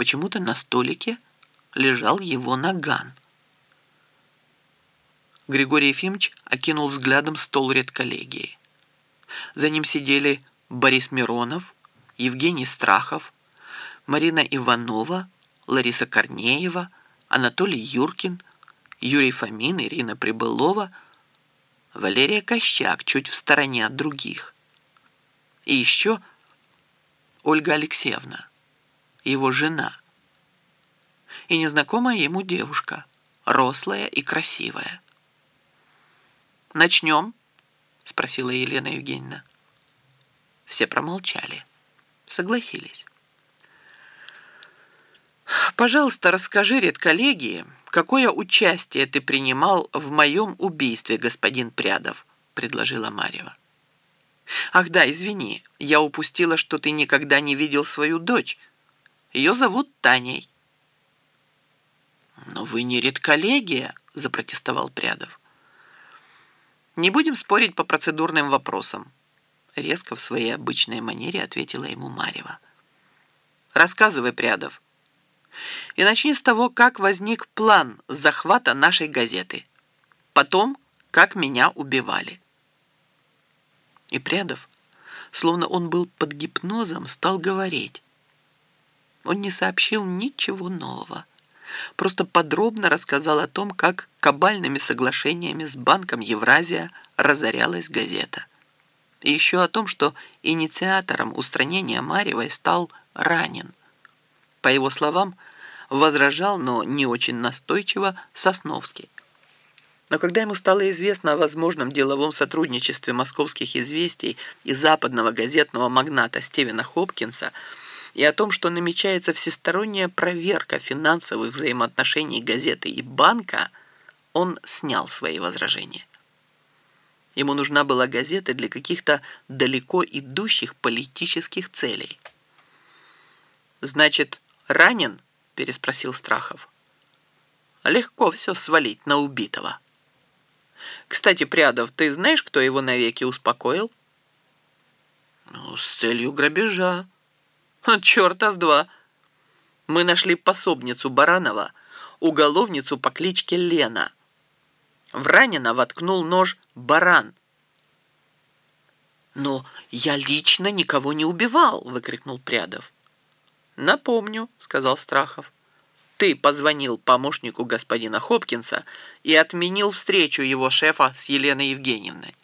почему-то на столике лежал его наган. Григорий Ефимович окинул взглядом стол редколлегии. За ним сидели Борис Миронов, Евгений Страхов, Марина Иванова, Лариса Корнеева, Анатолий Юркин, Юрий Фомин, Ирина Прибылова, Валерия Кощак чуть в стороне от других. И еще Ольга Алексеевна, его жена, и незнакомая ему девушка, рослая и красивая. «Начнем?» — спросила Елена Евгеньевна. Все промолчали, согласились. «Пожалуйста, расскажи редколлегии, какое участие ты принимал в моем убийстве, господин Прядов», — предложила Марьева. «Ах да, извини, я упустила, что ты никогда не видел свою дочь. Ее зовут Таней». «Но вы не редколлегия», — запротестовал Прядов. «Не будем спорить по процедурным вопросам», — резко в своей обычной манере ответила ему Марьева. «Рассказывай, Прядов. И начни с того, как возник план захвата нашей газеты. Потом, как меня убивали». И Прядов, словно он был под гипнозом, стал говорить. Он не сообщил ничего нового просто подробно рассказал о том, как кабальными соглашениями с Банком Евразия разорялась газета. И еще о том, что инициатором устранения Марьевой стал ранен. По его словам, возражал, но не очень настойчиво, Сосновский. Но когда ему стало известно о возможном деловом сотрудничестве московских известий и западного газетного магната Стивена Хопкинса, и о том, что намечается всесторонняя проверка финансовых взаимоотношений газеты и банка, он снял свои возражения. Ему нужна была газета для каких-то далеко идущих политических целей. «Значит, ранен?» – переспросил Страхов. «Легко все свалить на убитого». «Кстати, Прядов, ты знаешь, кто его навеки успокоил?» «Ну, с целью грабежа», Черта с два. Мы нашли пособницу Баранова, уголовницу по кличке Лена. В ранена воткнул нож Баран. «Но я лично никого не убивал!» — выкрикнул Прядов. «Напомню», — сказал Страхов. «Ты позвонил помощнику господина Хопкинса и отменил встречу его шефа с Еленой Евгеньевной.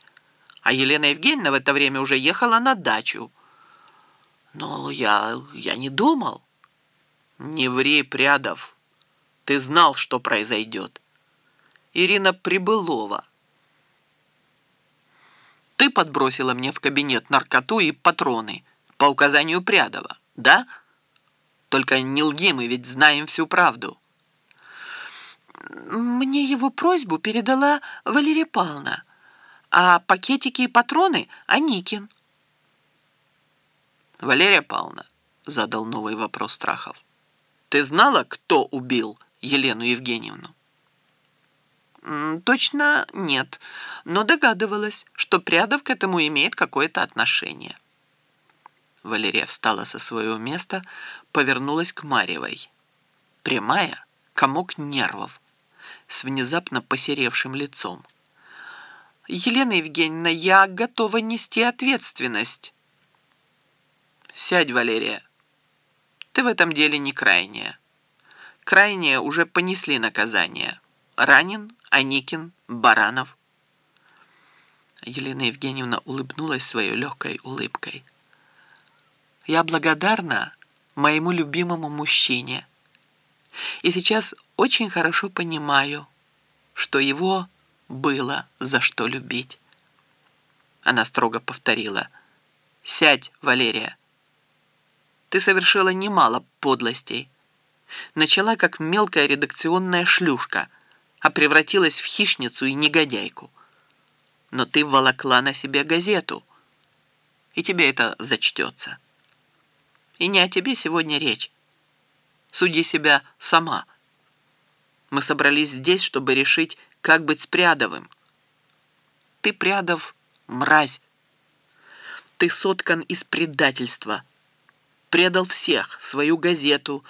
А Елена Евгеньевна в это время уже ехала на дачу». Но я... я не думал. Не ври, Прядов. Ты знал, что произойдет. Ирина Прибылова. Ты подбросила мне в кабинет наркоту и патроны по указанию Прядова, да? Только не лги, мы ведь знаем всю правду. Мне его просьбу передала Валерия Павловна, а пакетики и патроны — Аникин. «Валерия Павловна», — задал новый вопрос Страхов, «ты знала, кто убил Елену Евгеньевну?» «Точно нет, но догадывалась, что Прядов к этому имеет какое-то отношение». Валерия встала со своего места, повернулась к Марьевой. Прямая, комок нервов, с внезапно посеревшим лицом. «Елена Евгеньевна, я готова нести ответственность». «Сядь, Валерия. Ты в этом деле не крайняя. Крайние уже понесли наказание. Ранин, Аникин, Баранов». Елена Евгеньевна улыбнулась своей легкой улыбкой. «Я благодарна моему любимому мужчине. И сейчас очень хорошо понимаю, что его было за что любить». Она строго повторила. «Сядь, Валерия». Ты совершила немало подлостей. Начала как мелкая редакционная шлюшка, а превратилась в хищницу и негодяйку. Но ты волокла на себе газету, и тебе это зачтется. И не о тебе сегодня речь. Суди себя сама. Мы собрались здесь, чтобы решить, как быть с Прядовым. Ты, Прядов, мразь. Ты соткан из предательства, предал всех, свою газету,